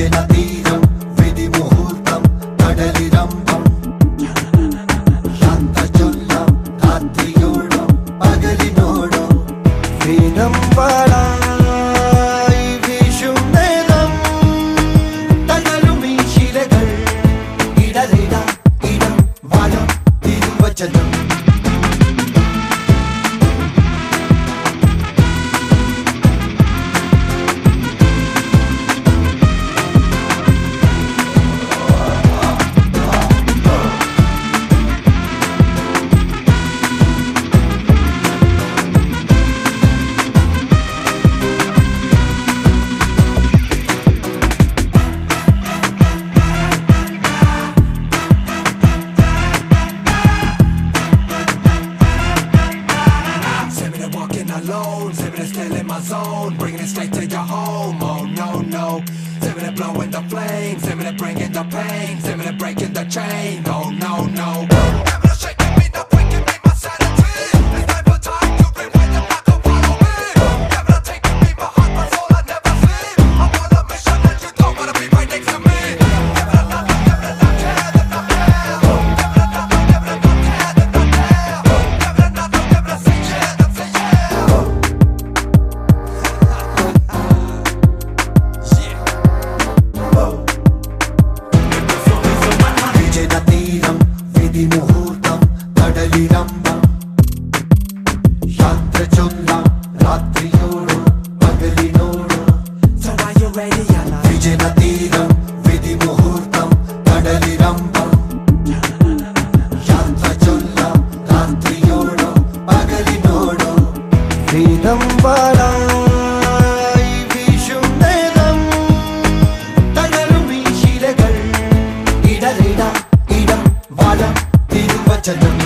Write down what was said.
ഭുജനതീരം വിധിമുഹൂർത്തം കടലിരമ്പം ചൊല്ലാം രാത്രിയോളം പകലിനോടും വീണം പാടാം ഇടലിട ഇടം വനം തിരുവചനം. alone, sipping it still in my zone, bringing it straight to your home. Oh no no, sipping it blowing the flames. Sreerama യാത്ര ചൊല്ല രാത്രിയോടു പകലിനോടു. വിജന തീരം വിധി മുഹൂർത്തം കടലിരമ്പം യാത്ര ചൊല്ല രാത്രിയോടു പകലിനോടു വേദം പാടാം ഇടം ഇടം വള തിരുവചനം.